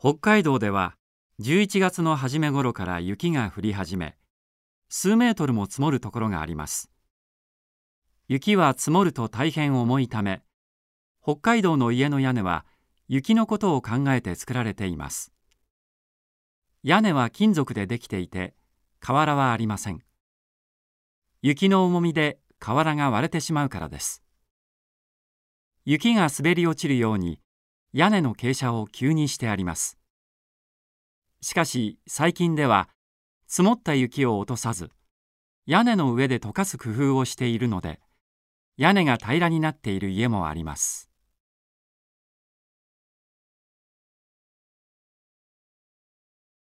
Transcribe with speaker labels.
Speaker 1: 北海道では11月の初め頃から雪が降り始め数メートルも積もるところがあります。雪は積もると大変重いため北海道の家の屋根は雪のことを考えて作られています。屋根は金属でできていて瓦はありません。雪の重みで瓦が割れてしまうからです。雪が滑り落ちるように屋根の傾斜を急にしてあります。しかし最近では積もった雪を落とさず屋根の上で溶かす工夫をしているので屋根が平らになっている家もあります。